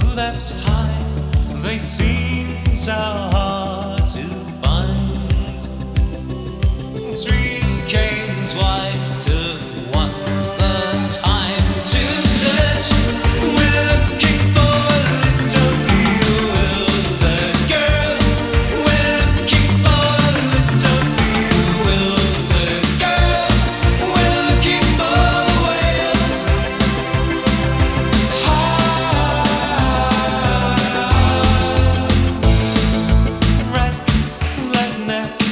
who left high, they seem so hard to find. Three next.